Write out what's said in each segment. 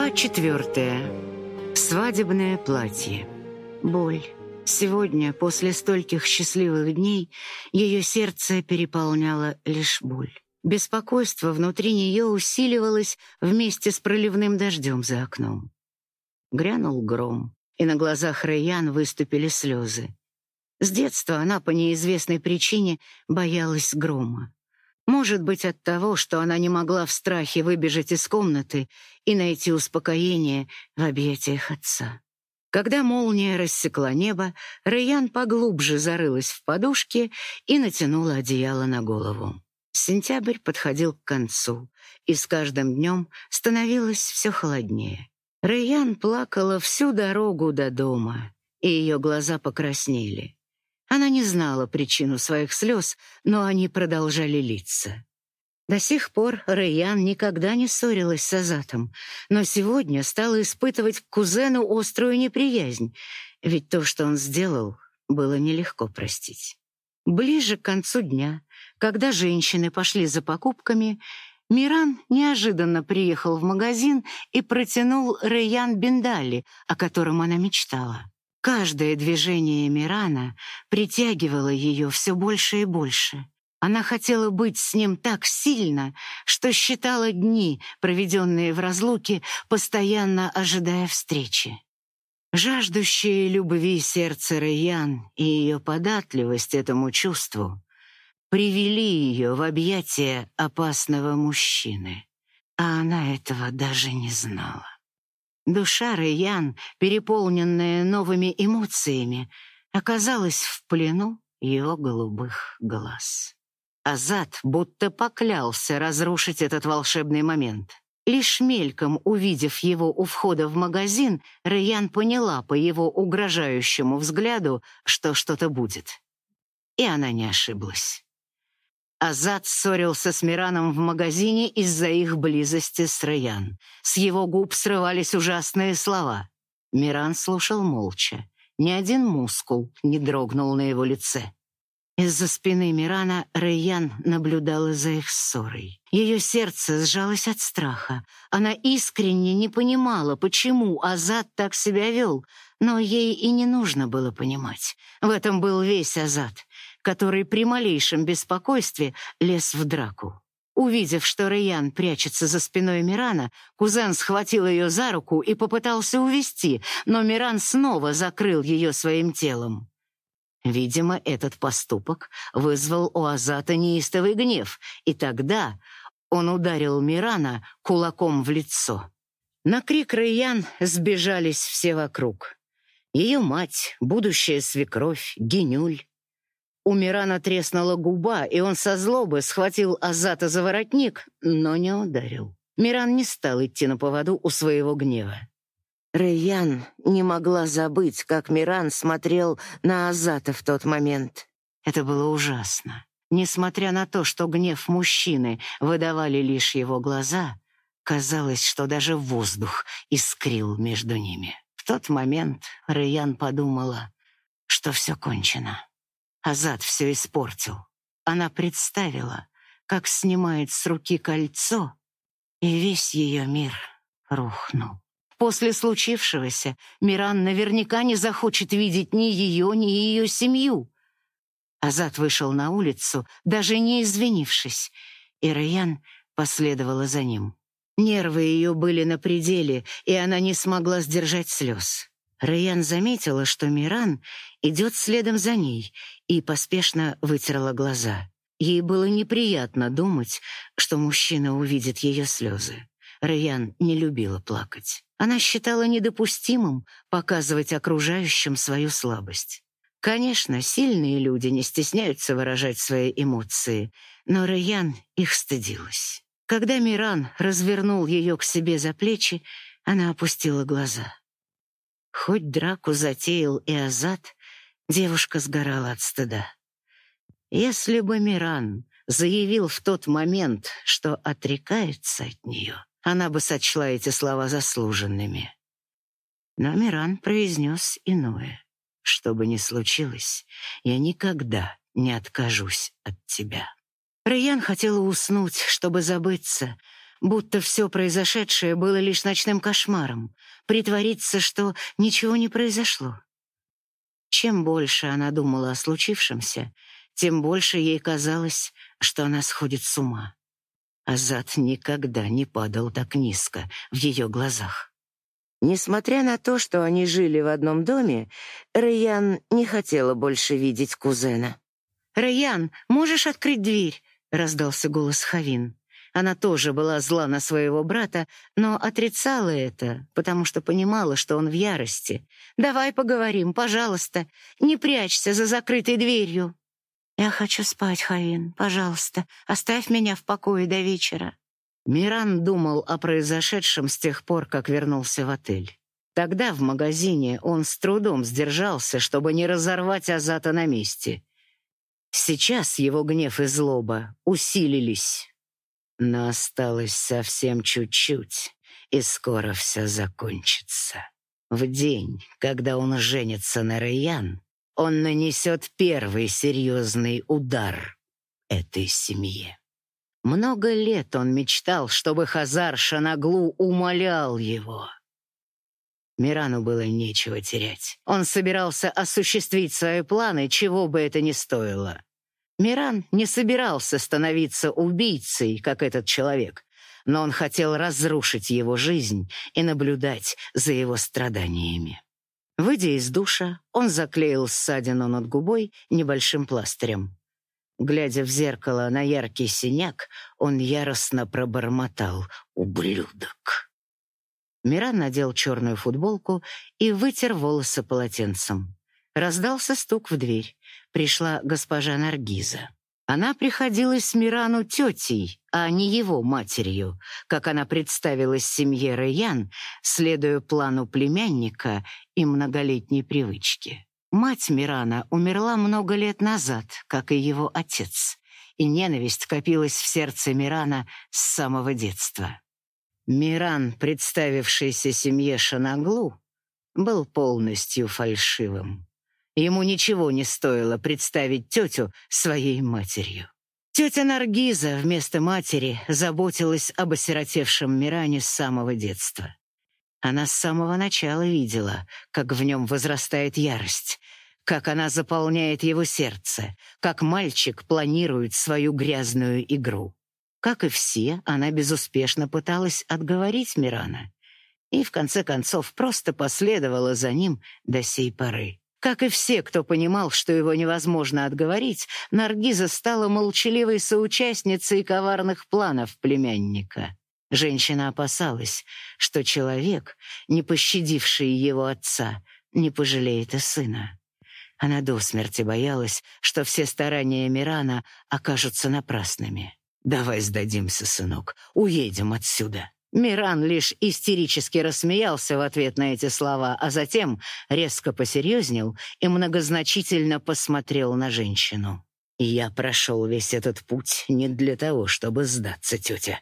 Глава четвертая. Свадебное платье. Боль. Сегодня, после стольких счастливых дней, ее сердце переполняло лишь боль. Беспокойство внутри нее усиливалось вместе с проливным дождем за окном. Грянул гром, и на глазах Рэйян выступили слезы. С детства она по неизвестной причине боялась грома. Может быть, от того, что она не могла в страхе выбежать из комнаты и найти успокоение в объятиях отца. Когда молния рассекла небо, Рэйян поглубже зарылась в подушке и натянула одеяло на голову. Сентябрь подходил к концу, и с каждым днем становилось все холоднее. Рэйян плакала всю дорогу до дома, и ее глаза покраснели. Она не знала причину своих слез, но они продолжали литься. До сих пор Рэйян никогда не ссорилась с Азатом, но сегодня стала испытывать к кузену острую неприязнь, ведь то, что он сделал, было нелегко простить. Ближе к концу дня, когда женщины пошли за покупками, Миран неожиданно приехал в магазин и протянул Рэйян Бендали, о котором она мечтала. Каждое движение Мирана притягивало ее все больше и больше. Она хотела быть с ним так сильно, что считала дни, проведенные в разлуке, постоянно ожидая встречи. Жаждущее любви сердце Раян и ее податливость этому чувству привели ее в объятия опасного мужчины, а она этого даже не знала. Душа Рэйян, переполненная новыми эмоциями, оказалась в плену его голубых глаз. Азат будто поклялся разрушить этот волшебный момент. Лишь мельком увидев его у входа в магазин, Рэйян поняла по его угрожающему взгляду, что что-то будет. И она не ошиблась. Азат ссорился с Мираном в магазине из-за их близости с Раян. С его губ срывались ужасные слова. Миран слушал молча. Ни один мускул не дрогнул на его лице. Из-за спины Мирана Райян наблюдала за их ссорой. Ее сердце сжалось от страха. Она искренне не понимала, почему Азат так себя вел, но ей и не нужно было понимать. В этом был весь Азат который при малейшем беспокойстве лез в драку. Увидев, что Райан прячется за спиной Мирана, кузен схватил ее за руку и попытался увести, но Миран снова закрыл ее своим телом. Видимо, этот поступок вызвал у Азата неистовый гнев, и тогда он ударил Мирана кулаком в лицо. На крик Райан сбежались все вокруг. Ее мать, будущая свекровь, Генюль, у Мирана треснула губа, и он со злобы схватил Азата за воротник, но не ударил. Миран не стал идти на поводу у своего гнева. Рэйян не могла забыть, как Миран смотрел на Азата в тот момент. Это было ужасно. Несмотря на то, что гнев мужчины выдавали лишь его глаза, казалось, что даже воздух искрил между ними. В тот момент Рэйян подумала, что все кончено. Азат все испортил. Она представила, как снимает с руки кольцо, и весь ее мир рухнул. После случившегося Миран наверняка не захочет видеть ни ее, ни ее семью. Азат вышел на улицу, даже не извинившись, и Раян последовала за ним. Нервы ее были на пределе, и она не смогла сдержать слез. Раян заметила, что Миран идет следом за ней, и поспешно вытерла глаза. Ей было неприятно думать, что мужчина увидит ее слезы. Раян не любила плакать. Она считала недопустимым показывать окружающим свою слабость. Конечно, сильные люди не стесняются выражать свои эмоции, но Раян их стыдилась. Когда Миран развернул ее к себе за плечи, она опустила глаза. Хоть драку затеял и Азат, девушка сгорала от стыда. Если бы Миран заявил в тот момент, что отрекается от нее, она бы сочла эти слова заслуженными. Но Миран произнес иное. «Что бы ни случилось, я никогда не откажусь от тебя». Райан хотела уснуть, чтобы забыться, будто все произошедшее было лишь ночным кошмаром, притвориться, что ничего не произошло. Чем больше она думала о случившемся, тем больше ей казалось, что она сходит с ума. Азат никогда не падал так низко в ее глазах. Несмотря на то, что они жили в одном доме, Райан не хотела больше видеть кузена. «Райан, можешь открыть дверь?» — раздался голос Хавин. Она тоже была зла на своего брата, но отрицала это, потому что понимала, что он в ярости. «Давай поговорим, пожалуйста. Не прячься за закрытой дверью». «Я хочу спать, Хавин. Пожалуйста, оставь меня в покое до вечера». Миран думал о произошедшем с тех пор, как вернулся в отель. Тогда в магазине он с трудом сдержался, чтобы не разорвать Азата на месте. Сейчас его гнев и злоба усилились. Но осталось совсем чуть-чуть, и скоро все закончится. В день, когда он женится на Райан, он нанесет первый серьезный удар этой семье. Много лет он мечтал, чтобы Хазар Шанаглу умолял его. Мирану было нечего терять. Он собирался осуществить свои планы, чего бы это ни стоило. Миран не собирался становиться убийцей, как этот человек, но он хотел разрушить его жизнь и наблюдать за его страданиями. Выйдя из душа, он заклеил ссадину над губой небольшим пластырем. Глядя в зеркало на яркий синяк, он яростно пробормотал «Ублюдок!». Миран надел черную футболку и вытер волосы полотенцем. Раздался стук в дверь пришла госпожа Наргиза. Она приходилась Мирану тетей, а не его матерью, как она представилась семье Раян, следуя плану племянника и многолетней привычке. Мать Мирана умерла много лет назад, как и его отец, и ненависть копилась в сердце Мирана с самого детства. Миран, представившийся семье Шанаглу, был полностью фальшивым. Ему ничего не стоило представить тетю своей матерью. Тетя Наргиза вместо матери заботилась об осиротевшем Миране с самого детства. Она с самого начала видела, как в нем возрастает ярость, как она заполняет его сердце, как мальчик планирует свою грязную игру. Как и все, она безуспешно пыталась отговорить Мирана и, в конце концов, просто последовала за ним до сей поры. Как и все, кто понимал, что его невозможно отговорить, Наргиза стала молчаливой соучастницей коварных планов племянника. Женщина опасалась, что человек, не пощадивший его отца, не пожалеет и сына. Она до смерти боялась, что все старания Мирана окажутся напрасными. «Давай сдадимся, сынок, уедем отсюда». Миран лишь истерически рассмеялся в ответ на эти слова, а затем резко посерьезнел и многозначительно посмотрел на женщину. «Я прошел весь этот путь не для того, чтобы сдаться, тетя.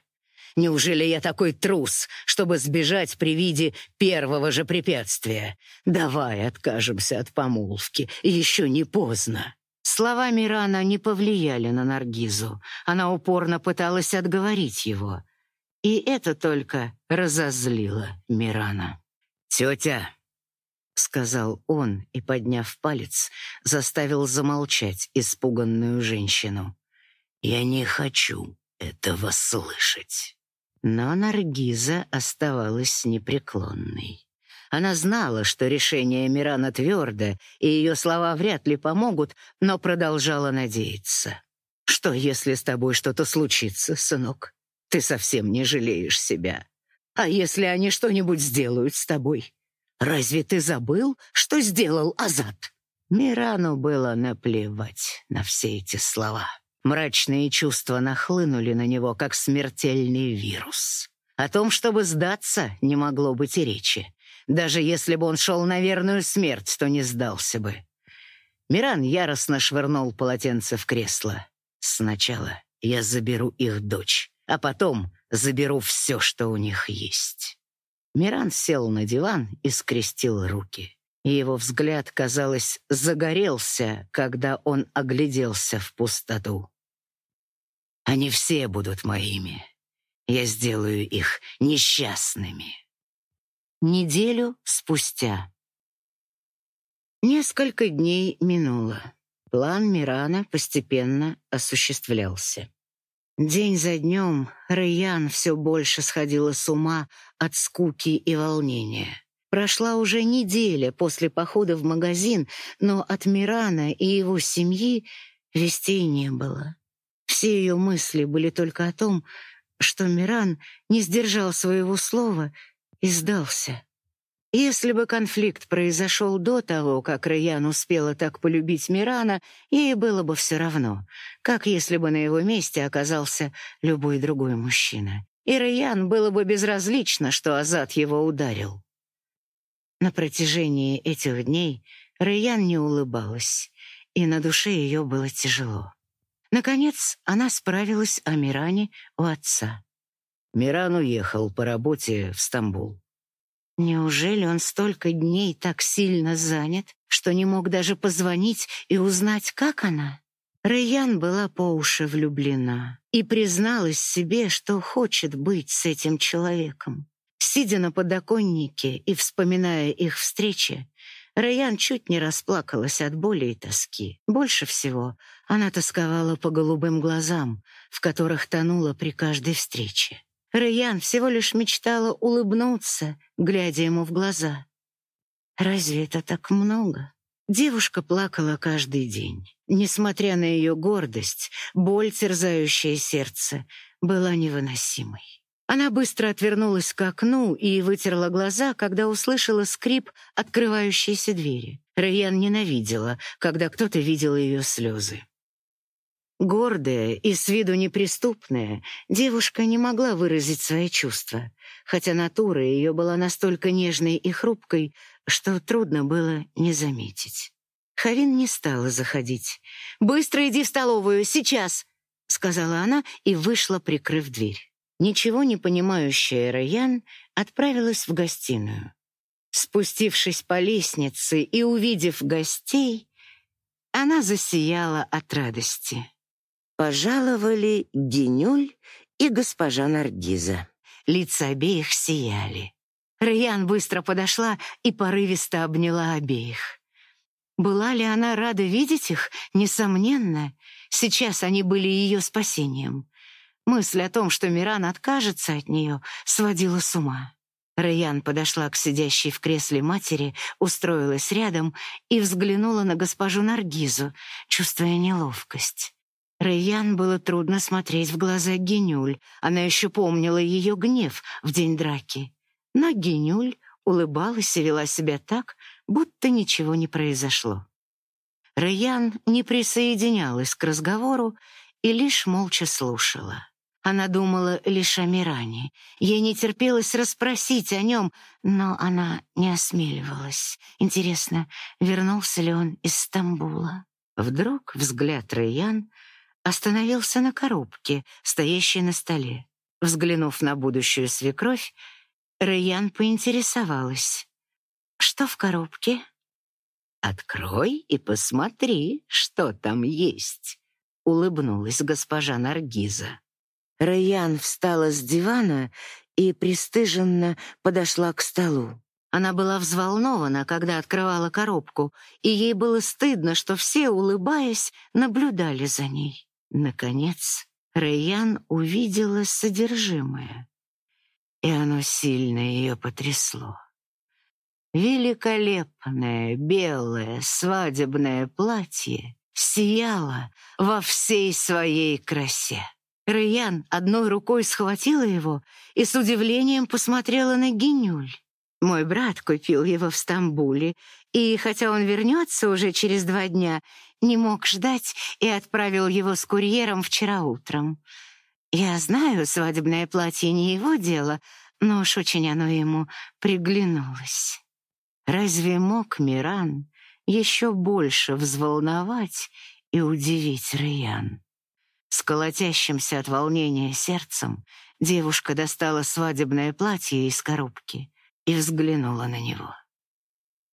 Неужели я такой трус, чтобы сбежать при виде первого же препятствия? Давай откажемся от помолвки, еще не поздно». Слова Мирана не повлияли на Наргизу. Она упорно пыталась отговорить его. И это только разозлило Мирана. «Тетя!» — сказал он и, подняв палец, заставил замолчать испуганную женщину. «Я не хочу этого слышать». Но Наргиза оставалась непреклонной. Она знала, что решение Мирана твердо, и ее слова вряд ли помогут, но продолжала надеяться. «Что, если с тобой что-то случится, сынок? Ты совсем не жалеешь себя. А если они что-нибудь сделают с тобой? Разве ты забыл, что сделал Азат?» Мирану было наплевать на все эти слова. Мрачные чувства нахлынули на него, как смертельный вирус. О том, чтобы сдаться, не могло быть и речи. Даже если бы он шел на верную смерть, то не сдался бы. Миран яростно швырнул полотенце в кресло. «Сначала я заберу их дочь, а потом заберу все, что у них есть». Миран сел на диван и скрестил руки. Его взгляд, казалось, загорелся, когда он огляделся в пустоту. «Они все будут моими. Я сделаю их несчастными. Неделю спустя. Несколько дней минуло. План Мирана постепенно осуществлялся. День за днем Райан все больше сходила с ума от скуки и волнения. Прошла уже неделя после похода в магазин, но от Мирана и его семьи вестей не было. Все ее мысли были только о том, что Миран не сдержал своего слова и сдался. Если бы конфликт произошел до того, как Райан успела так полюбить Мирана, ей было бы все равно, как если бы на его месте оказался любой другой мужчина. И Райан было бы безразлично, что Азат его ударил. На протяжении этих дней Райан не улыбалась, и на душе ее было тяжело. Наконец, она справилась о Миране у отца. Миран уехал по работе в Стамбул. Неужели он столько дней так сильно занят, что не мог даже позвонить и узнать, как она? Рэйян была по уши влюблена и призналась себе, что хочет быть с этим человеком. Сидя на подоконнике и вспоминая их встречи, Рэйян чуть не расплакалась от боли и тоски. Больше всего она тосковала по голубым глазам, в которых тонула при каждой встрече. Рэйян всего лишь мечтала улыбнуться, глядя ему в глаза. Разве это так много? Девушка плакала каждый день. Несмотря на ее гордость, боль, терзающая сердце, была невыносимой. Она быстро отвернулась к окну и вытерла глаза, когда услышала скрип открывающейся двери. Рэйян ненавидела, когда кто-то видел ее слезы. Гордая и с виду неприступная, девушка не могла выразить свои чувства, хотя натура ее была настолько нежной и хрупкой, что трудно было не заметить. Харин не стала заходить. «Быстро иди в столовую, сейчас!» — сказала она и вышла, прикрыв дверь. Ничего не понимающая Раян отправилась в гостиную. Спустившись по лестнице и увидев гостей, она засияла от радости. Пожаловали Генюль и госпожа Наргиза. Лица обеих сияли. Раян быстро подошла и порывисто обняла обеих. Была ли она рада видеть их? Несомненно. Сейчас они были ее спасением. Мысль о том, что Миран откажется от нее, сводила с ума. Раян подошла к сидящей в кресле матери, устроилась рядом и взглянула на госпожу Наргизу, чувствуя неловкость. Рэйян было трудно смотреть в глаза Генюль. Она еще помнила ее гнев в день драки. Но Генюль улыбалась и вела себя так, будто ничего не произошло. Рэйян не присоединялась к разговору и лишь молча слушала. Она думала лишь о Миране. Ей не терпелось расспросить о нем, но она не осмеливалась. Интересно, вернулся ли он из Стамбула? Вдруг взгляд Рэйян остановился на коробке, стоящей на столе. Взглянув на будущую свекровь, Рэйян поинтересовалась. «Что в коробке?» «Открой и посмотри, что там есть», — улыбнулась госпожа Наргиза. Рэйян встала с дивана и пристыженно подошла к столу. Она была взволнована, когда открывала коробку, и ей было стыдно, что все, улыбаясь, наблюдали за ней. Наконец, Рэйян увидела содержимое, и оно сильно ее потрясло. Великолепное белое свадебное платье сияло во всей своей красе. Рэйян одной рукой схватила его и с удивлением посмотрела на Генюль. Мой брат купил его в Стамбуле, и хотя он вернется уже через два дня, не мог ждать и отправил его с курьером вчера утром. Я знаю, свадебное платье не его дело, но уж очень оно ему приглянулось. Разве мог Миран еще больше взволновать и удивить Раян? С колотящимся от волнения сердцем девушка достала свадебное платье из коробки и взглянула на него.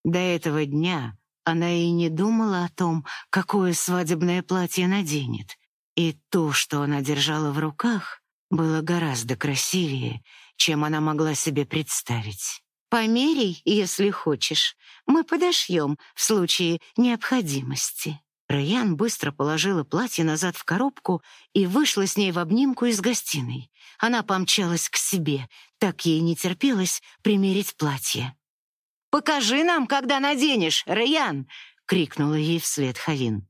До этого дня она и не думала о том, какое свадебное платье наденет, и то, что она держала в руках, было гораздо красивее, чем она могла себе представить. «Померяй, если хочешь. Мы подошьем в случае необходимости». Райан быстро положила платье назад в коробку и вышла с ней в обнимку из гостиной. Она помчалась к себе, так ей не терпелось примерить платье. «Покажи нам, когда наденешь, Райан!» — крикнула ей вслед Хавин.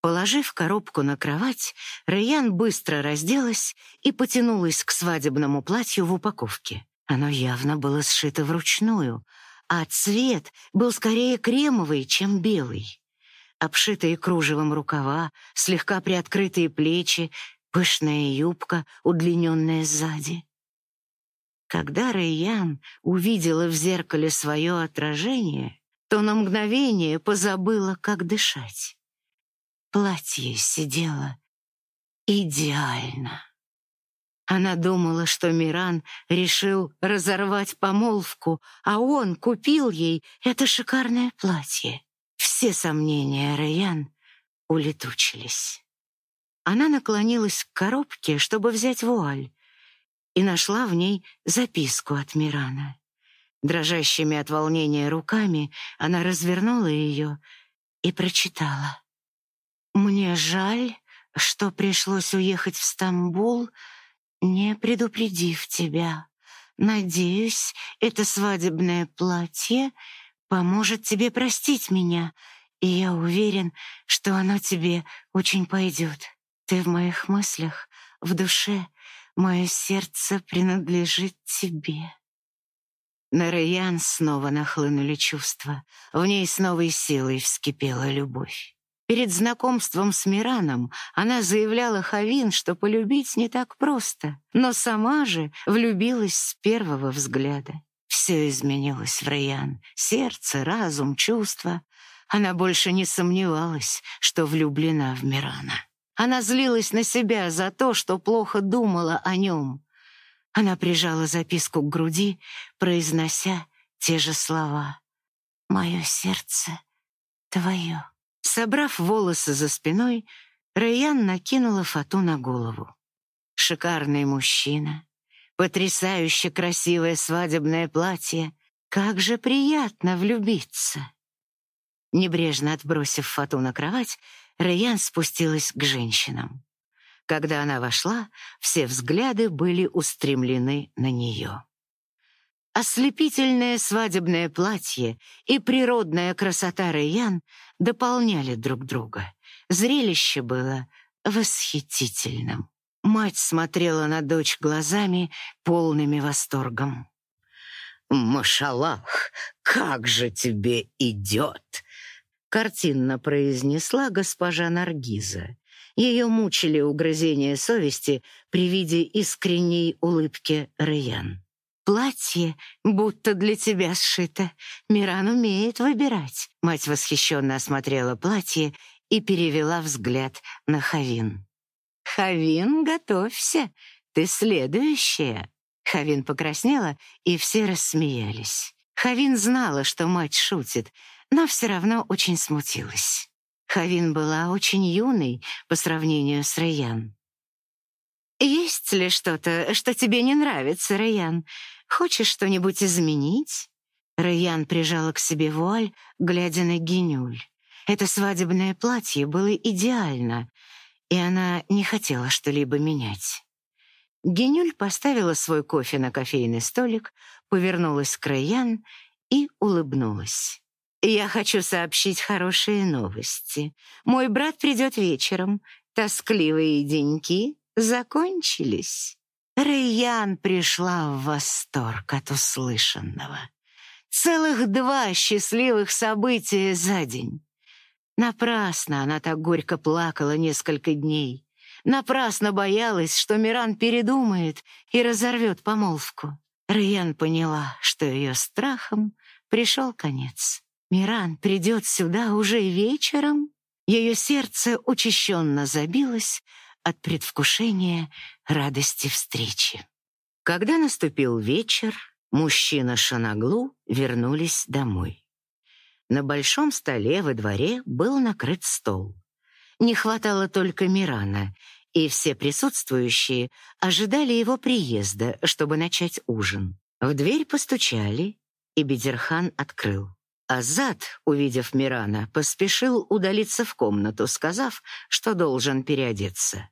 Положив коробку на кровать, Райан быстро разделась и потянулась к свадебному платью в упаковке. Оно явно было сшито вручную, а цвет был скорее кремовый, чем белый обшитые кружевом рукава, слегка приоткрытые плечи, пышная юбка, удлиненная сзади. Когда Рэйян увидела в зеркале свое отражение, то на мгновение позабыла, как дышать. Платье сидело идеально. Она думала, что Миран решил разорвать помолвку, а он купил ей это шикарное платье. Все сомнения Рэян улетучились. Она наклонилась к коробке, чтобы взять вуаль, и нашла в ней записку от Мирана. Дрожащими от волнения руками она развернула ее и прочитала. «Мне жаль, что пришлось уехать в Стамбул, не предупредив тебя. Надеюсь, это свадебное платье поможет тебе простить меня, и я уверен, что оно тебе очень пойдет. Ты в моих мыслях, в душе, мое сердце принадлежит тебе». На Раян снова нахлынули чувства. В ней с новой силой вскипела любовь. Перед знакомством с Мираном она заявляла Хавин, что полюбить не так просто, но сама же влюбилась с первого взгляда. Все изменилось в Раян. Сердце, разум, чувства. Она больше не сомневалась, что влюблена в Мирана. Она злилась на себя за то, что плохо думала о нем. Она прижала записку к груди, произнося те же слова. «Мое сердце твое». Собрав волосы за спиной, Райан накинула фату на голову. Шикарный мужчина, Потрясающе красивое свадебное платье. Как же приятно влюбиться. Небрежно отбросив фату на кровать, Райан спустилась к женщинам. Когда она вошла, все взгляды были устремлены на нее. Ослепительное свадебное платье и природная красота Райан дополняли друг друга. Зрелище было восхитительным. Мать смотрела на дочь глазами, полными восторгом. «Машаллах, как же тебе идет!» Картинно произнесла госпожа Наргиза. Ее мучили угрызения совести при виде искренней улыбки Раян. «Платье будто для тебя сшито. Миран умеет выбирать». Мать восхищенно осмотрела платье и перевела взгляд на Хавин. «Хавин, готовься, ты следующая». Хавин покраснела, и все рассмеялись. Хавин знала, что мать шутит, но все равно очень смутилась. Хавин была очень юной по сравнению с Раян. «Есть ли что-то, что тебе не нравится, Раян? Хочешь что-нибудь изменить?» Раян прижала к себе вуаль, глядя на Генюль. Это свадебное платье было идеально, и она не хотела что-либо менять. Генюль поставила свой кофе на кофейный столик, повернулась к Райан и улыбнулась. «Я хочу сообщить хорошие новости. Мой брат придет вечером. Тоскливые деньки закончились». Райан пришла в восторг от услышанного. Целых два счастливых события за день. Напрасно она так горько плакала несколько дней. Напрасно боялась, что Миран передумает и разорвет помолвку. Райан поняла, что ее страхом пришел конец. Миран придет сюда уже вечером? Ее сердце учащенно забилось от предвкушения радости встречи. Когда наступил вечер, мужчина Шанаглу вернулись домой. На большом столе во дворе был накрыт стол. Не хватало только Мирана, и все присутствующие ожидали его приезда, чтобы начать ужин. В дверь постучали, и Бедерхан открыл. Азат, увидев Мирана, поспешил удалиться в комнату, сказав, что должен переодеться.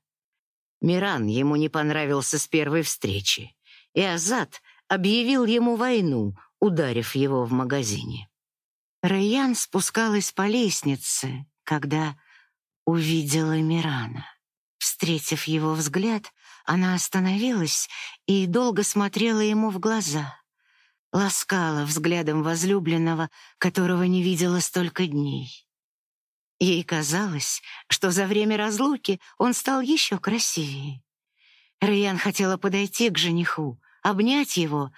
Миран ему не понравился с первой встречи, и Азат объявил ему войну, ударив его в магазине. Райан спускалась по лестнице, когда увидела Мирана. Встретив его взгляд, она остановилась и долго смотрела ему в глаза ласкала взглядом возлюбленного, которого не видела столько дней. Ей казалось, что за время разлуки он стал еще красивее. Райан хотела подойти к жениху, обнять его,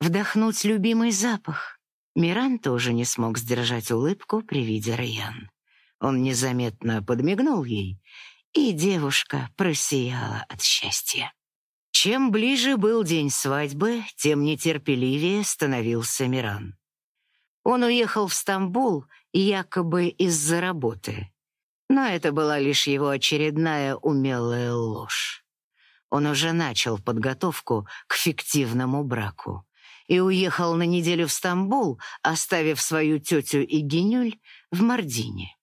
вдохнуть любимый запах. Миран тоже не смог сдержать улыбку при виде Райан. Он незаметно подмигнул ей, и девушка просияла от счастья. Чем ближе был день свадьбы, тем нетерпеливее становился Миран. Он уехал в Стамбул якобы из-за работы. Но это была лишь его очередная умелая ложь. Он уже начал подготовку к фиктивному браку и уехал на неделю в Стамбул, оставив свою тетю и Генюль в Мардине.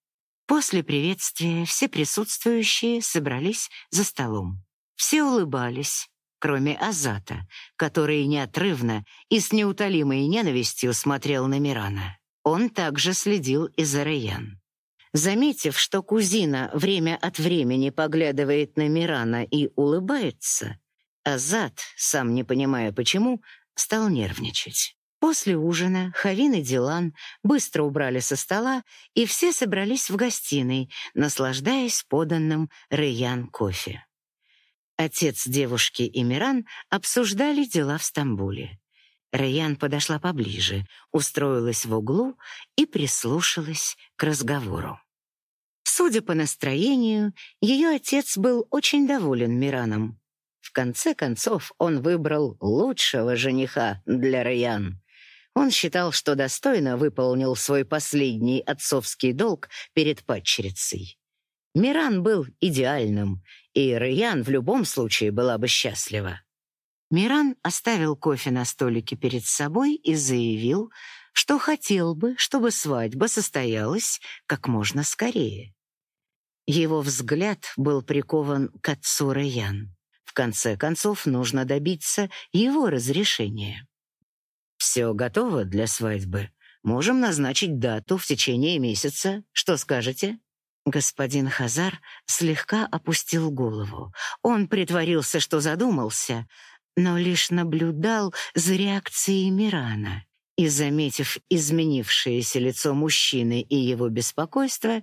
После приветствия все присутствующие собрались за столом. Все улыбались, кроме Азата, который неотрывно и с неутолимой ненавистью смотрел на Мирана. Он также следил и за Раян. Заметив, что кузина время от времени поглядывает на Мирана и улыбается, Азат, сам не понимая почему, стал нервничать. После ужина Хавин и Дилан быстро убрали со стола, и все собрались в гостиной, наслаждаясь поданным Раян кофе. Отец девушки и Миран обсуждали дела в Стамбуле. Раян подошла поближе, устроилась в углу и прислушалась к разговору. Судя по настроению, ее отец был очень доволен Мираном. В конце концов, он выбрал лучшего жениха для Раян. Он считал, что достойно выполнил свой последний отцовский долг перед падчерицей. Миран был идеальным, и Раян в любом случае была бы счастлива. Миран оставил кофе на столике перед собой и заявил, что хотел бы, чтобы свадьба состоялась как можно скорее. Его взгляд был прикован к отцу Раян. В конце концов, нужно добиться его разрешения. «Все готово для свадьбы. Можем назначить дату в течение месяца. Что скажете?» Господин Хазар слегка опустил голову. Он притворился, что задумался, но лишь наблюдал за реакцией Мирана и, заметив изменившееся лицо мужчины и его беспокойство,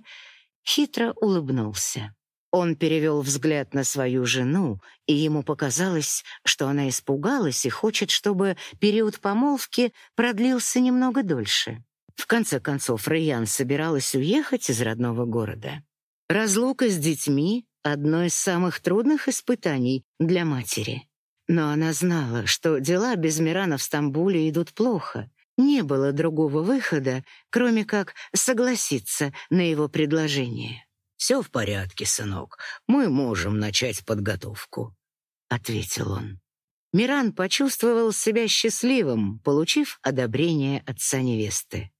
хитро улыбнулся. Он перевел взгляд на свою жену, и ему показалось, что она испугалась и хочет, чтобы период помолвки продлился немного дольше. В конце концов, Райан собиралась уехать из родного города. Разлука с детьми — одно из самых трудных испытаний для матери. Но она знала, что дела без Мирана в Стамбуле идут плохо. Не было другого выхода, кроме как согласиться на его предложение. «Все в порядке, сынок. Мы можем начать подготовку», — ответил он. Миран почувствовал себя счастливым, получив одобрение отца невесты.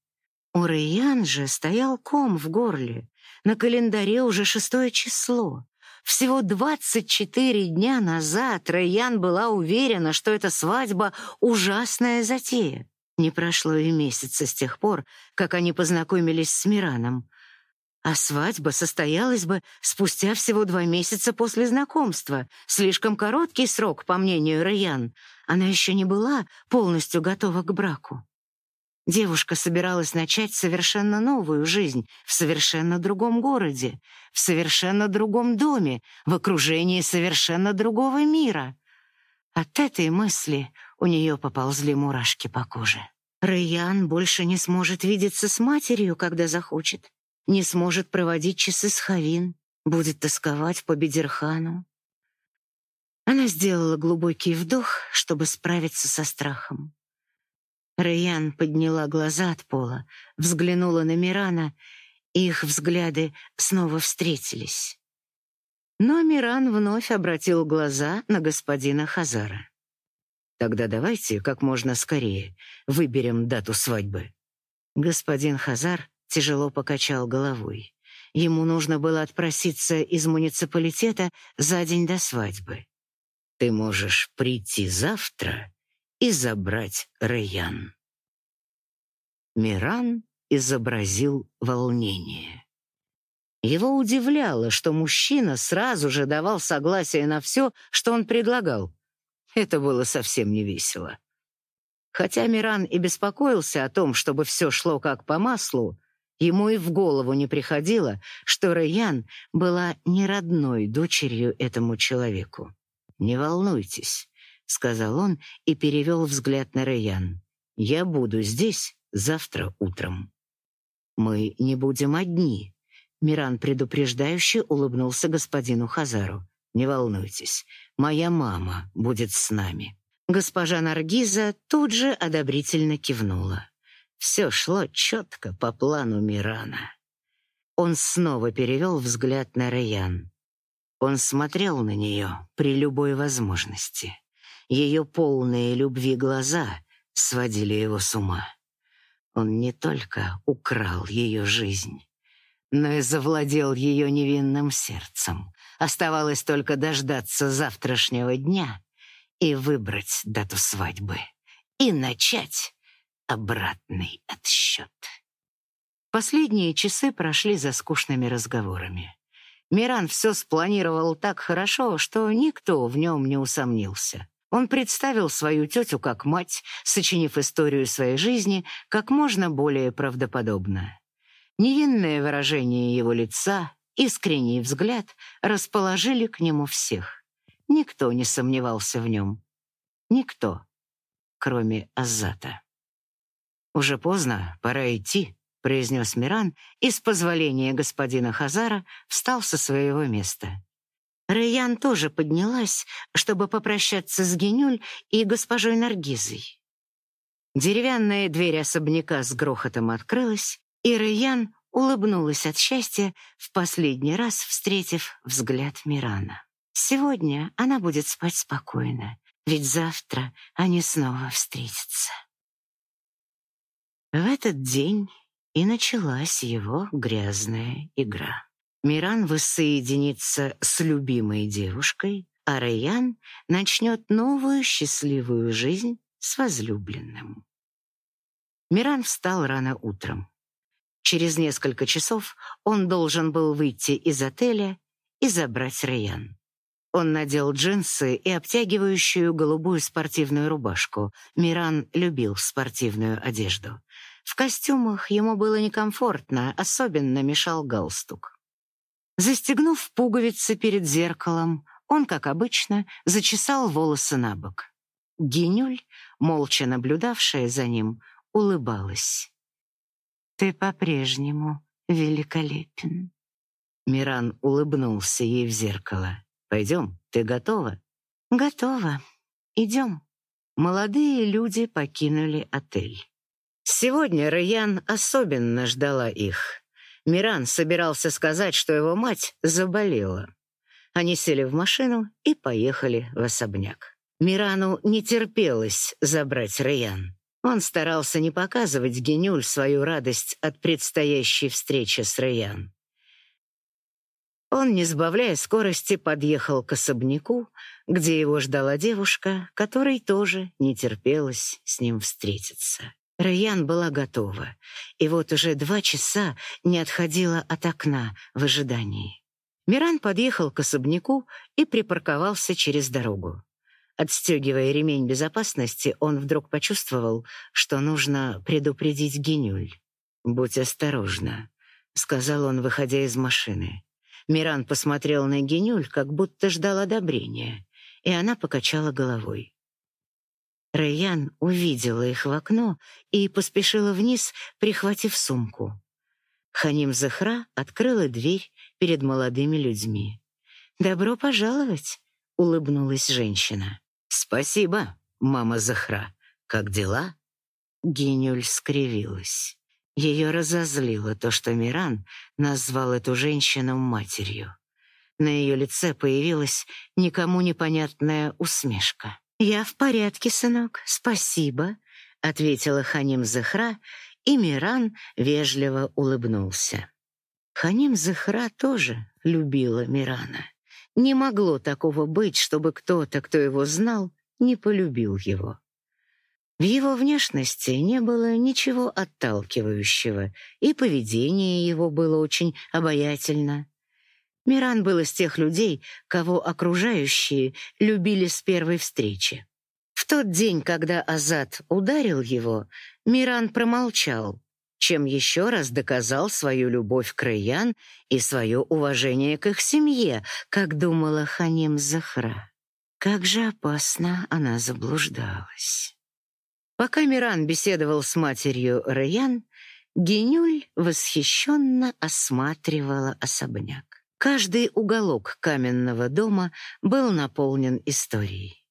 У Райан же стоял ком в горле. На календаре уже шестое число. Всего 24 дня назад Райан была уверена, что эта свадьба — ужасная затея. Не прошло и месяца с тех пор, как они познакомились с Мираном. А свадьба состоялась бы спустя всего два месяца после знакомства. Слишком короткий срок, по мнению Райан. Она еще не была полностью готова к браку. Девушка собиралась начать совершенно новую жизнь в совершенно другом городе, в совершенно другом доме, в окружении совершенно другого мира. От этой мысли у нее поползли мурашки по коже. Райан больше не сможет видеться с матерью, когда захочет, не сможет проводить часы с Хавин, будет тосковать по Бедерхану. Она сделала глубокий вдох, чтобы справиться со страхом. Райан подняла глаза от пола, взглянула на Мирана, и их взгляды снова встретились. Но Миран вновь обратил глаза на господина Хазара. «Тогда давайте как можно скорее выберем дату свадьбы». Господин Хазар тяжело покачал головой. Ему нужно было отпроситься из муниципалитета за день до свадьбы. «Ты можешь прийти завтра и забрать Райан». Миран изобразил волнение. Его удивляло, что мужчина сразу же давал согласие на все, что он предлагал. Это было совсем не весело. Хотя Миран и беспокоился о том, чтобы все шло как по маслу, ему и в голову не приходило, что Райан была не родной дочерью этому человеку. «Не волнуйтесь», — сказал он и перевел взгляд на Райан. «Я буду здесь завтра утром». «Мы не будем одни», — Миран предупреждающе улыбнулся господину Хазару. «Не волнуйтесь, моя мама будет с нами». Госпожа Наргиза тут же одобрительно кивнула. Все шло четко по плану Мирана. Он снова перевел взгляд на Раян. Он смотрел на нее при любой возможности. Ее полные любви глаза сводили его с ума. Он не только украл ее жизнь, но и завладел ее невинным сердцем. Оставалось только дождаться завтрашнего дня и выбрать дату свадьбы. И начать обратный отсчет. Последние часы прошли за скучными разговорами. Миран все спланировал так хорошо, что никто в нем не усомнился. Он представил свою тетю как мать, сочинив историю своей жизни как можно более правдоподобно. Невинное выражение его лица, искренний взгляд расположили к нему всех. Никто не сомневался в нем. Никто, кроме Азата. «Уже поздно, пора идти», — произнес Миран и, с позволения господина Хазара, встал со своего места. Райан тоже поднялась, чтобы попрощаться с Генюль и госпожой Наргизой. Деревянная дверь особняка с грохотом открылась, и Райан улыбнулась от счастья, в последний раз встретив взгляд Мирана. Сегодня она будет спать спокойно, ведь завтра они снова встретятся. В этот день и началась его грязная игра. Миран воссоединится с любимой девушкой, а Райан начнет новую счастливую жизнь с возлюбленным. Миран встал рано утром. Через несколько часов он должен был выйти из отеля и забрать Райан. Он надел джинсы и обтягивающую голубую спортивную рубашку. Миран любил спортивную одежду. В костюмах ему было некомфортно, особенно мешал галстук. Застегнув пуговицы перед зеркалом, он, как обычно, зачесал волосы на бок. Генюль, молча наблюдавшая за ним, улыбалась. «Ты по-прежнему великолепен». Миран улыбнулся ей в зеркало. «Пойдем, ты готова?» «Готова. Идем». Молодые люди покинули отель. Сегодня Раян особенно ждала их. Миран собирался сказать, что его мать заболела. Они сели в машину и поехали в особняк. Мирану не терпелось забрать Раян. Он старался не показывать Генюль свою радость от предстоящей встречи с Раян. Он, не сбавляя скорости, подъехал к особняку, где его ждала девушка, которой тоже не терпелось с ним встретиться. Райан была готова, и вот уже два часа не отходила от окна в ожидании. Миран подъехал к особняку и припарковался через дорогу. Отстегивая ремень безопасности, он вдруг почувствовал, что нужно предупредить Генюль. «Будь осторожна», — сказал он, выходя из машины. Миран посмотрел на Генюль, как будто ждал одобрения, и она покачала головой. Рэйян увидела их в окно и поспешила вниз, прихватив сумку. Ханим Захра открыла дверь перед молодыми людьми. «Добро пожаловать!» — улыбнулась женщина. «Спасибо, мама Захра. Как дела?» Генюль скривилась. Ее разозлило то, что Миран назвал эту женщину матерью. На ее лице появилась никому непонятная усмешка. «Я в порядке, сынок, спасибо», — ответила Ханим Захра, и Миран вежливо улыбнулся. Ханим Захра тоже любила Мирана. Не могло такого быть, чтобы кто-то, кто его знал, не полюбил его. В его внешности не было ничего отталкивающего, и поведение его было очень обаятельно. Миран был из тех людей, кого окружающие любили с первой встречи. В тот день, когда Азат ударил его, Миран промолчал, чем еще раз доказал свою любовь к Райян и свое уважение к их семье, как думала Ханим Захра. Как же опасно она заблуждалась. Пока Миран беседовал с матерью Райян, Генюль восхищенно осматривала особняк. Каждый уголок каменного дома был наполнен историей.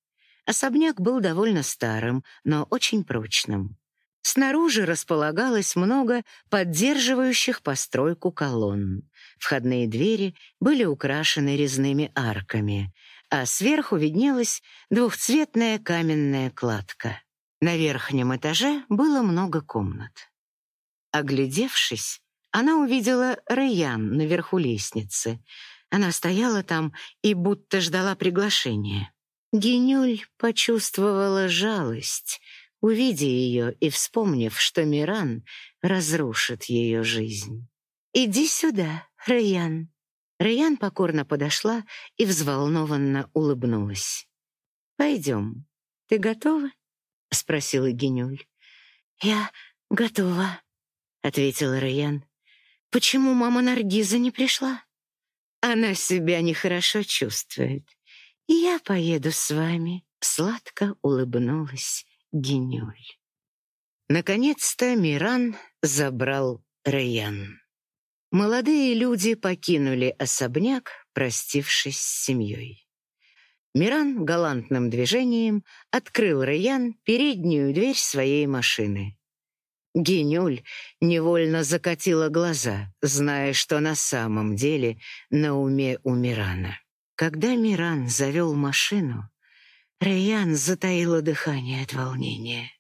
Особняк был довольно старым, но очень прочным. Снаружи располагалось много поддерживающих постройку колонн. Входные двери были украшены резными арками, а сверху виднелась двухцветная каменная кладка. На верхнем этаже было много комнат. Оглядевшись, она увидела Рэян наверху лестницы. Она стояла там и будто ждала приглашения. Генюль почувствовала жалость — увидя ее и вспомнив, что Миран разрушит ее жизнь. «Иди сюда, Раян». Раян покорно подошла и взволнованно улыбнулась. «Пойдем. Ты готова?» — спросила Генюль. «Я готова», — ответила Раян. «Почему мама Наргиза не пришла?» «Она себя нехорошо чувствует. Я поеду с вами», — сладко улыбнулась Генюль. Наконец-то Миран забрал Раян. Молодые люди покинули особняк, простившись с семьей. Миран галантным движением открыл Раян переднюю дверь своей машины. Генюль невольно закатила глаза, зная, что на самом деле на уме у Мирана. Когда Миран завел машину, Рэйян затаила дыхание от волнения.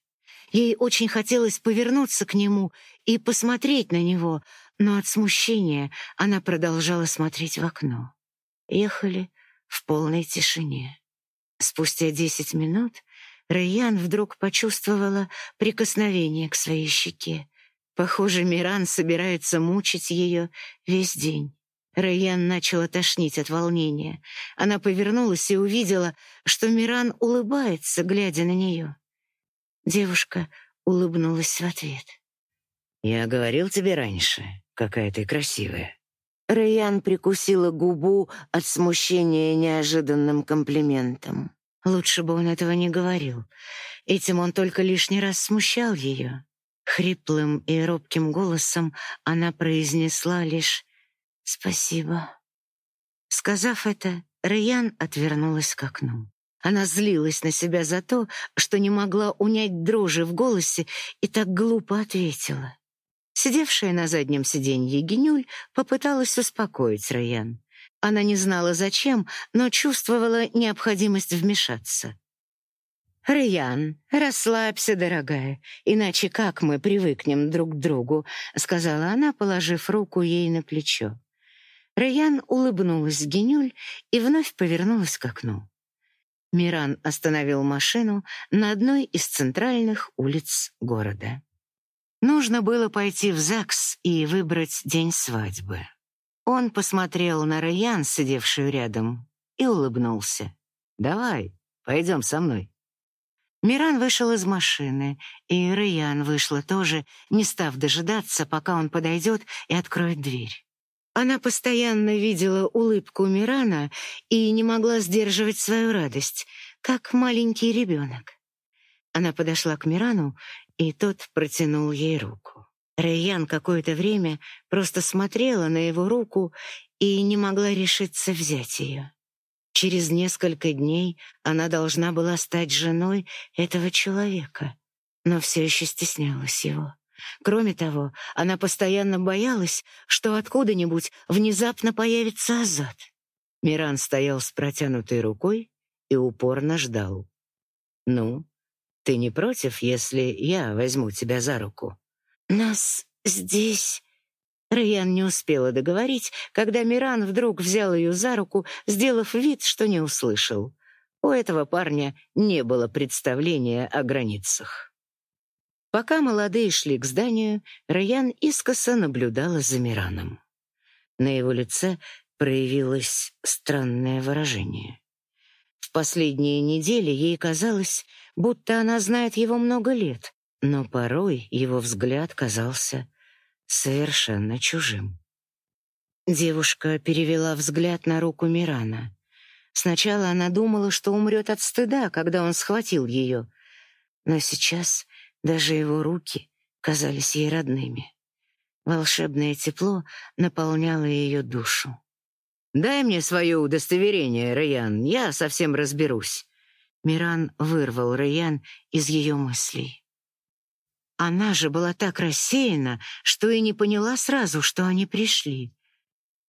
Ей очень хотелось повернуться к нему и посмотреть на него, но от смущения она продолжала смотреть в окно. Ехали в полной тишине. Спустя десять минут Рэйян вдруг почувствовала прикосновение к своей щеке. Похоже, Миран собирается мучить ее весь день. Райан начала тошнить от волнения. Она повернулась и увидела, что Миран улыбается, глядя на нее. Девушка улыбнулась в ответ. «Я говорил тебе раньше, какая ты красивая». Райан прикусила губу от смущения неожиданным комплиментом. Лучше бы он этого не говорил. Этим он только лишний раз смущал ее. Хриплым и робким голосом она произнесла лишь «Спасибо». Сказав это, Райан отвернулась к окну. Она злилась на себя за то, что не могла унять дрожи в голосе и так глупо ответила. Сидевшая на заднем сиденье Генюль попыталась успокоить Райан. Она не знала зачем, но чувствовала необходимость вмешаться. «Райан, расслабься, дорогая, иначе как мы привыкнем друг к другу», — сказала она, положив руку ей на плечо. Райан улыбнулась Генюль и вновь повернулась к окну. Миран остановил машину на одной из центральных улиц города. Нужно было пойти в ЗАГС и выбрать день свадьбы. Он посмотрел на Райан, сидевшую рядом, и улыбнулся. «Давай, пойдем со мной». Миран вышел из машины, и Райан вышла тоже, не став дожидаться, пока он подойдет и откроет дверь. Она постоянно видела улыбку Мирана и не могла сдерживать свою радость, как маленький ребенок. Она подошла к Мирану, и тот протянул ей руку. Рэйян какое-то время просто смотрела на его руку и не могла решиться взять ее. Через несколько дней она должна была стать женой этого человека, но все еще стеснялась его. Кроме того, она постоянно боялась, что откуда-нибудь внезапно появится Азат. Миран стоял с протянутой рукой и упорно ждал. «Ну, ты не против, если я возьму тебя за руку?» «Нас здесь...» Райан не успела договорить, когда Миран вдруг взял ее за руку, сделав вид, что не услышал. У этого парня не было представления о границах. Пока молодые шли к зданию, Райан искоса наблюдала за Мираном. На его лице проявилось странное выражение. В последние недели ей казалось, будто она знает его много лет, но порой его взгляд казался совершенно чужим. Девушка перевела взгляд на руку Мирана. Сначала она думала, что умрет от стыда, когда он схватил ее, но сейчас даже его руки казались ей родными. Волшебное тепло наполняло ее душу. «Дай мне свое удостоверение, Райан, я совсем разберусь». Миран вырвал Райан из ее мыслей. Она же была так рассеяна, что и не поняла сразу, что они пришли.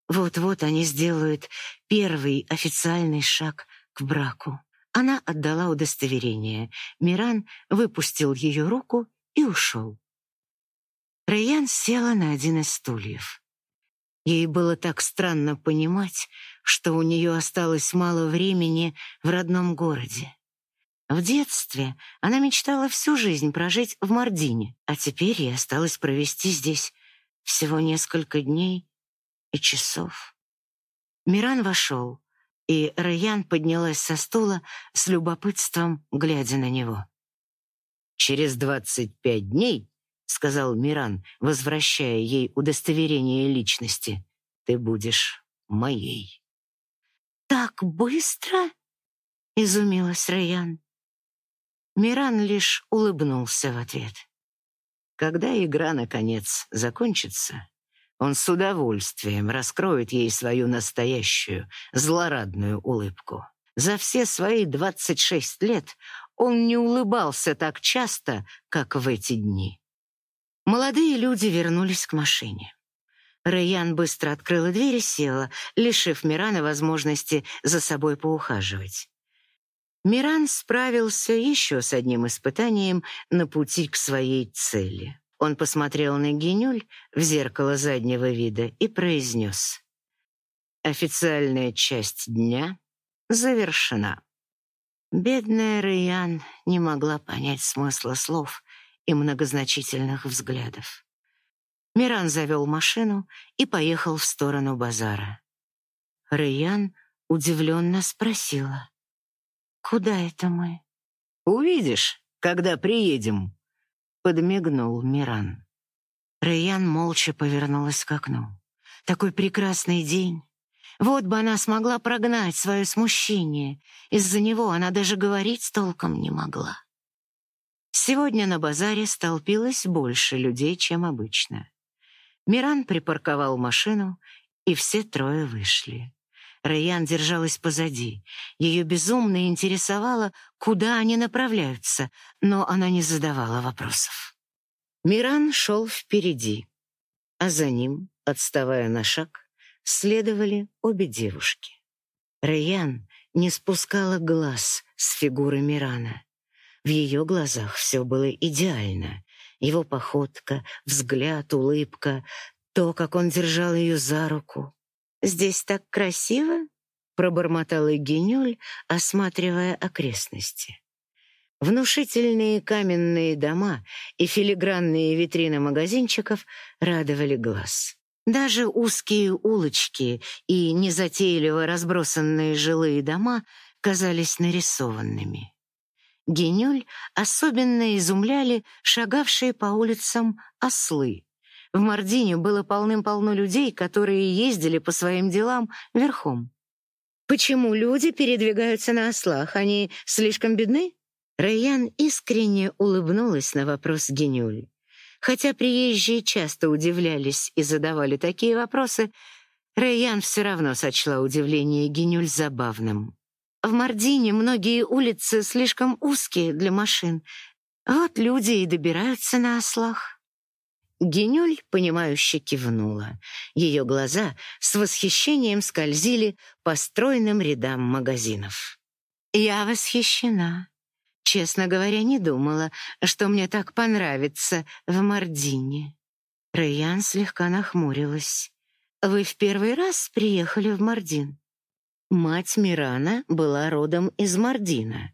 Вот-вот они сделают первый официальный шаг к браку. Она отдала удостоверение. Миран выпустил ее руку и ушел. Райан села на один из стульев. Ей было так странно понимать, что у нее осталось мало времени в родном городе. В детстве она мечтала всю жизнь прожить в Мардине, а теперь ей осталось провести здесь всего несколько дней и часов. Миран вошел, и Райан поднялась со стула с любопытством, глядя на него. «Через двадцать пять дней, — сказал Миран, возвращая ей удостоверение личности, — ты будешь моей». «Так быстро?» — изумилась Райан. Миран лишь улыбнулся в ответ. Когда игра, наконец, закончится, он с удовольствием раскроет ей свою настоящую, злорадную улыбку. За все свои 26 лет он не улыбался так часто, как в эти дни. Молодые люди вернулись к машине. Рэйян быстро открыла дверь и села, лишив Мирана возможности за собой поухаживать. Миран справился еще с одним испытанием на пути к своей цели. Он посмотрел на Генюль в зеркало заднего вида и произнес. «Официальная часть дня завершена». Бедная Райан не могла понять смысла слов и многозначительных взглядов. Миран завел машину и поехал в сторону базара. Райан удивленно спросила. «Куда это мы?» «Увидишь, когда приедем», — подмигнул Миран. Райан молча повернулась к окну. «Такой прекрасный день. Вот бы она смогла прогнать свое смущение. Из-за него она даже говорить толком не могла». Сегодня на базаре столпилось больше людей, чем обычно. Миран припарковал машину, и все трое вышли. Рэйян держалась позади. Ее безумно интересовало, куда они направляются, но она не задавала вопросов. Миран шел впереди, а за ним, отставая на шаг, следовали обе девушки. Рэйян не спускала глаз с фигуры Мирана. В ее глазах все было идеально. Его походка, взгляд, улыбка, то, как он держал ее за руку. «Здесь так красиво!» — пробормотала Генюль, осматривая окрестности. Внушительные каменные дома и филигранные витрины магазинчиков радовали глаз. Даже узкие улочки и незатейливо разбросанные жилые дома казались нарисованными. Генюль особенно изумляли шагавшие по улицам ослы, в Мардине было полным-полно людей, которые ездили по своим делам верхом. Почему люди передвигаются на ослах? Они слишком бедны? Райан искренне улыбнулась на вопрос Генюль. Хотя приезжие часто удивлялись и задавали такие вопросы, Райан все равно сочла удивление Генюль забавным. В Мардине многие улицы слишком узкие для машин. Вот люди и добираются на ослах. Генюль, понимающе кивнула. Ее глаза с восхищением скользили по стройным рядам магазинов. «Я восхищена. Честно говоря, не думала, что мне так понравится в Мардине». Райан слегка нахмурилась. «Вы в первый раз приехали в Мардин?» Мать Мирана была родом из Мардина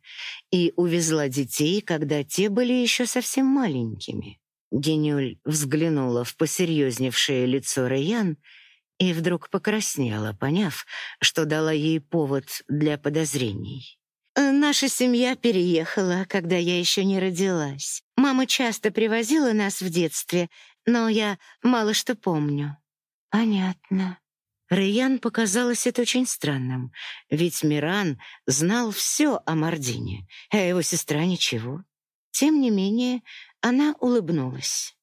и увезла детей, когда те были еще совсем маленькими. Генюль взглянула в посерьезневшее лицо Райан и вдруг покраснела, поняв, что дала ей повод для подозрений. «Наша семья переехала, когда я еще не родилась. Мама часто привозила нас в детстве, но я мало что помню». «Понятно». Райан показалось это очень странным, ведь Миран знал все о Мардине, а его сестра ничего. Тем не менее, она улыбнулась.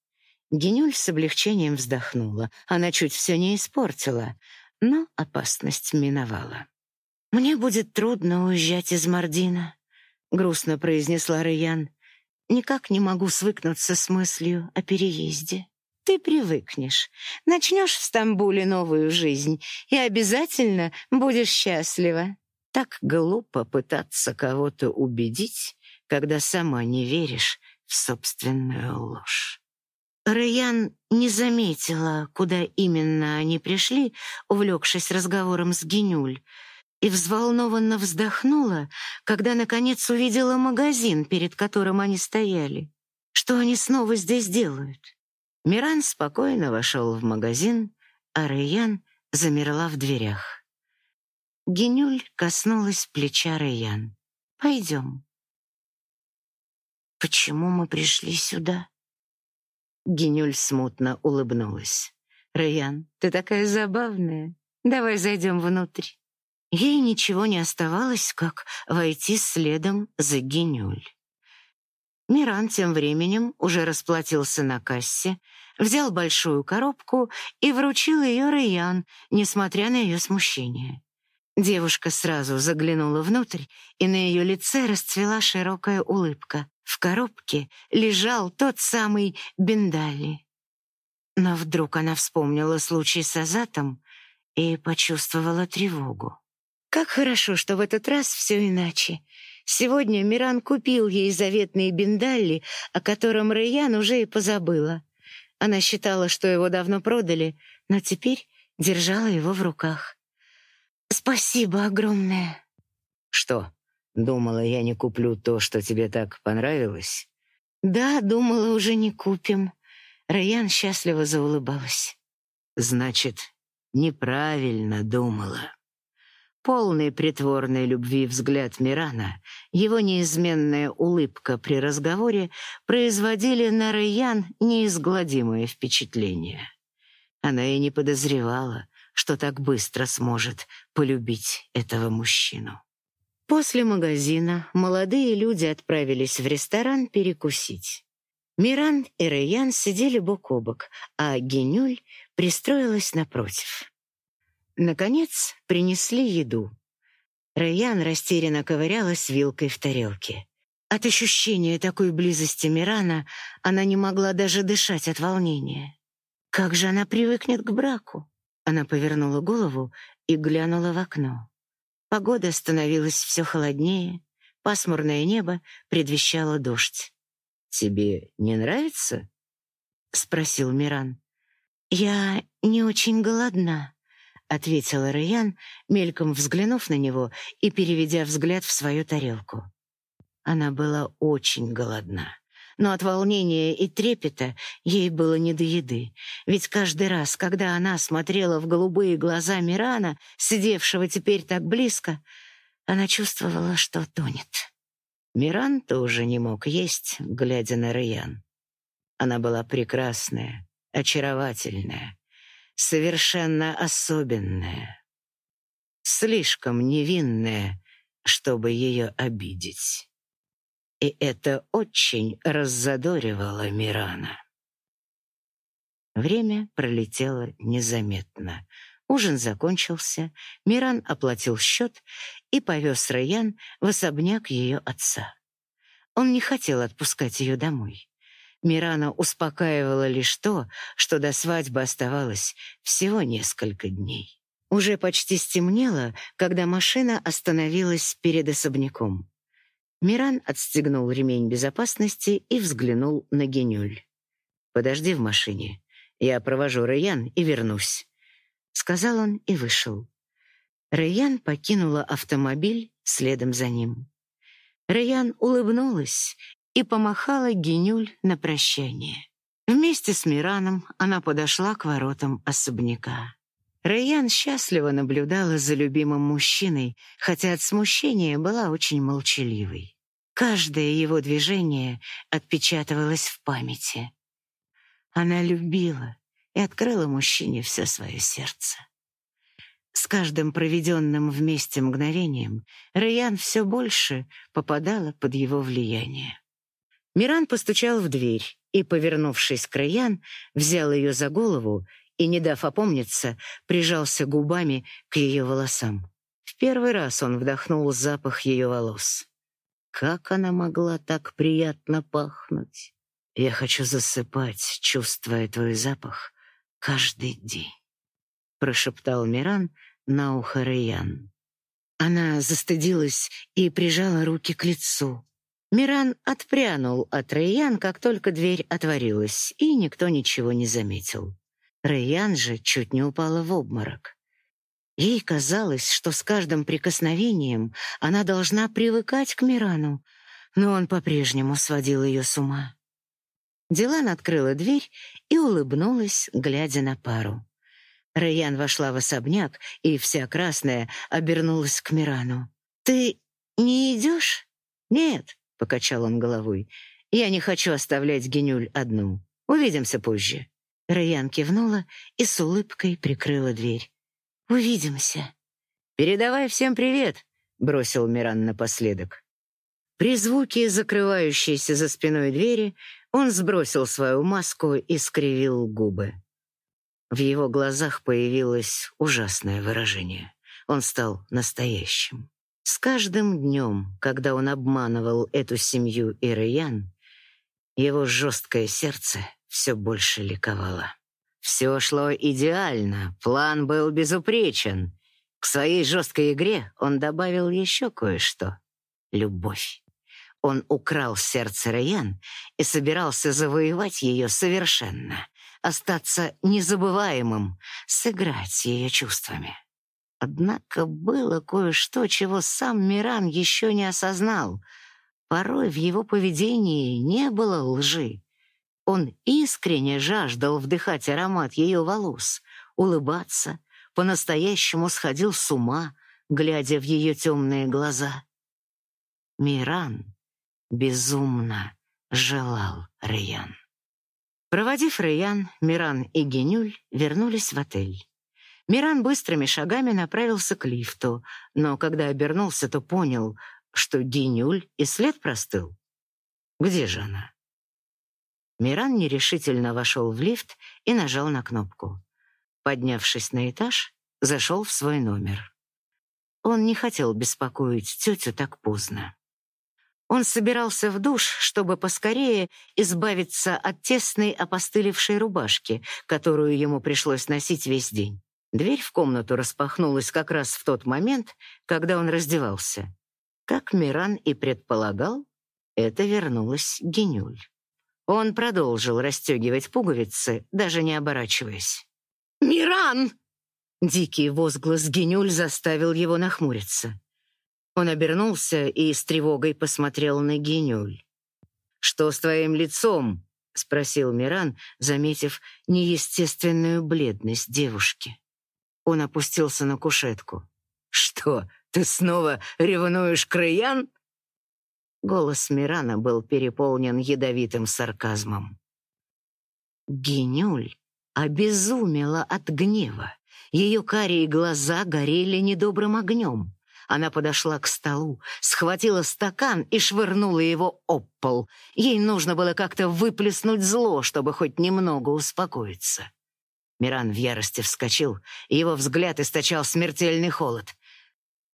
Генюль с облегчением вздохнула. Она чуть все не испортила, но опасность миновала. «Мне будет трудно уезжать из Мардина», — грустно произнесла Раян. «Никак не могу свыкнуться с мыслью о переезде». «Ты привыкнешь, начнешь в Стамбуле новую жизнь и обязательно будешь счастлива». Так глупо пытаться кого-то убедить, когда сама не веришь в собственную ложь. Райан не заметила, куда именно они пришли, увлекшись разговором с Генюль, и взволнованно вздохнула, когда наконец увидела магазин, перед которым они стояли. Что они снова здесь делают? Миран спокойно вошел в магазин, а Райан замерла в дверях. Генюль коснулась плеча Райан. «Пойдем». Почему мы пришли сюда? Генюль смутно улыбнулась. Райан, ты такая забавная. Давай зайдем внутрь. Ей ничего не оставалось, как войти следом за Генюль. Миран тем временем уже расплатился на кассе, взял большую коробку и вручил ее Райан, несмотря на ее смущение. Девушка сразу заглянула внутрь, и на ее лице расцвела широкая улыбка. В коробке лежал тот самый Бендали. Но вдруг она вспомнила случай с Азатом и почувствовала тревогу. Как хорошо, что в этот раз все иначе. Сегодня Миран купил ей заветный Бендалли, о котором Райан уже и позабыла. Она считала, что его давно продали, но теперь держала его в руках. «Спасибо огромное». «Что?» Думала, я не куплю то, что тебе так понравилось? Да, думала, уже не купим. Райан счастливо заулыбалась. Значит, неправильно думала. Полный притворной любви взгляд Мирана, его неизменная улыбка при разговоре производили на Райан неизгладимое впечатление. Она и не подозревала, что так быстро сможет полюбить этого мужчину. После магазина молодые люди отправились в ресторан перекусить. Миран и Райан сидели бок о бок, а Генюль пристроилась напротив. Наконец принесли еду. Райан растерянно ковырялась вилкой в тарелке. От ощущения такой близости Мирана она не могла даже дышать от волнения. Как же она привыкнет к браку? Она повернула голову и глянула в окно. Погода становилась все холоднее, пасмурное небо предвещало дождь. «Тебе не нравится?» — спросил Миран. «Я не очень голодна», — ответила Райан, мельком взглянув на него и переведя взгляд в свою тарелку. Она была очень голодна но от волнения и трепета ей было не до еды. Ведь каждый раз, когда она смотрела в голубые глаза Мирана, сидевшего теперь так близко, она чувствовала, что тонет. Миран тоже не мог есть, глядя на Раян. Она была прекрасная, очаровательная, совершенно особенная, слишком невинная, чтобы ее обидеть и это очень раззадоривало Мирана. Время пролетело незаметно. Ужин закончился, Миран оплатил счет и повез Раян в особняк ее отца. Он не хотел отпускать ее домой. Мирана успокаивала лишь то, что до свадьбы оставалось всего несколько дней. Уже почти стемнело, когда машина остановилась перед особняком. Миран отстегнул ремень безопасности и взглянул на Генюль. «Подожди в машине. Я провожу Райан и вернусь», — сказал он и вышел. Райан покинула автомобиль следом за ним. Райан улыбнулась и помахала Генюль на прощание. Вместе с Мираном она подошла к воротам особняка. Райан счастливо наблюдала за любимым мужчиной, хотя от смущения была очень молчаливой. Каждое его движение отпечатывалось в памяти. Она любила и открыла мужчине все свое сердце. С каждым проведенным вместе мгновением Райан все больше попадала под его влияние. Миран постучал в дверь и, повернувшись к Райан, взял ее за голову и, не дав опомниться, прижался губами к ее волосам. В первый раз он вдохнул запах ее волос. Как она могла так приятно пахнуть? Я хочу засыпать, чувствуя твой запах каждый день, прошептал Миран на ухо Райан. Она застыдилась и прижала руки к лицу. Миран отпрянул от Райан, как только дверь отворилась, и никто ничего не заметил. Райан же чуть не упала в обморок. Ей казалось, что с каждым прикосновением она должна привыкать к Мирану, но он по-прежнему сводил ее с ума. Дилан открыла дверь и улыбнулась, глядя на пару. Райан вошла в особняк и вся красная обернулась к Мирану. Ты не идешь?» «Нет», покачал он головой. Я не хочу оставлять Генюль одну. Увидимся позже. Райан кивнула и с улыбкой прикрыла дверь. Увидимся. Передавай всем привет, бросил Миран напоследок. При звуке закрывающейся за спиной двери он сбросил свою маску и скривил губы. В его глазах появилось ужасное выражение. Он стал настоящим. С каждым днем, когда он обманывал эту семью и Раян, его жесткое сердце все больше ликовало. Все шло идеально, план был безупречен. К своей жесткой игре он добавил еще кое-что — любовь. Он украл сердце Раян и собирался завоевать ее совершенно, остаться незабываемым, сыграть ее чувствами. Однако было кое-что, чего сам Миран еще не осознал. Порой в его поведении не было лжи. Он искренне жаждал вдыхать аромат ее волос, улыбаться, по-настоящему сходил с ума, глядя в ее темные глаза. Миран безумно желал Раян. Проводив Раян, Миран и Генюль вернулись в отель. Миран быстрыми шагами направился к лифту, но когда обернулся, то понял, что Генюль и след простыл. Где же она? Миран нерешительно вошел в лифт и нажал на кнопку. Поднявшись на этаж, зашел в свой номер. Он не хотел беспокоить тетю так поздно. Он собирался в душ, чтобы поскорее избавиться от тесной опостылевшей рубашки, которую ему пришлось носить весь день. Дверь в комнату распахнулась как раз в тот момент, когда он раздевался. Как Миран и предполагал, это вернулась Генюль. Он продолжил расстегивать пуговицы, даже не оборачиваясь. «Миран!» Дикий возглас Генюль заставил его нахмуриться. Он обернулся и с тревогой посмотрел на Генюль. «Что с твоим лицом?» — спросил Миран, заметив неестественную бледность девушки. Он опустился на кушетку. «Что, ты снова ревнуешь Краян?» Голос Мирана был переполнен ядовитым сарказмом. Генюль обезумела от гнева. Ее карие глаза горели недобрым огнем. Она подошла к столу, схватила стакан и швырнула его об пол. Ей нужно было как-то выплеснуть зло, чтобы хоть немного успокоиться. Миран в ярости вскочил, и его взгляд источал смертельный холод.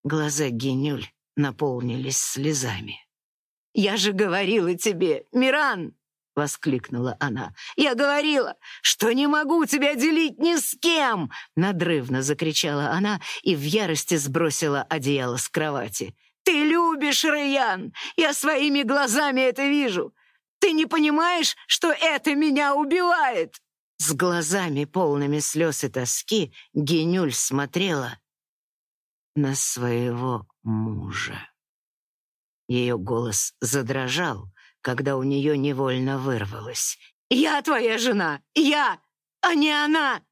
Глаза Генюль наполнились слезами. «Я же говорила тебе, Миран!» — воскликнула она. «Я говорила, что не могу тебя делить ни с кем!» Надрывно закричала она и в ярости сбросила одеяло с кровати. «Ты любишь, Раян! Я своими глазами это вижу! Ты не понимаешь, что это меня убивает?» С глазами, полными слез и тоски, Генюль смотрела на своего мужа. Ее голос задрожал, когда у нее невольно вырвалось. «Я твоя жена! Я, а не она!»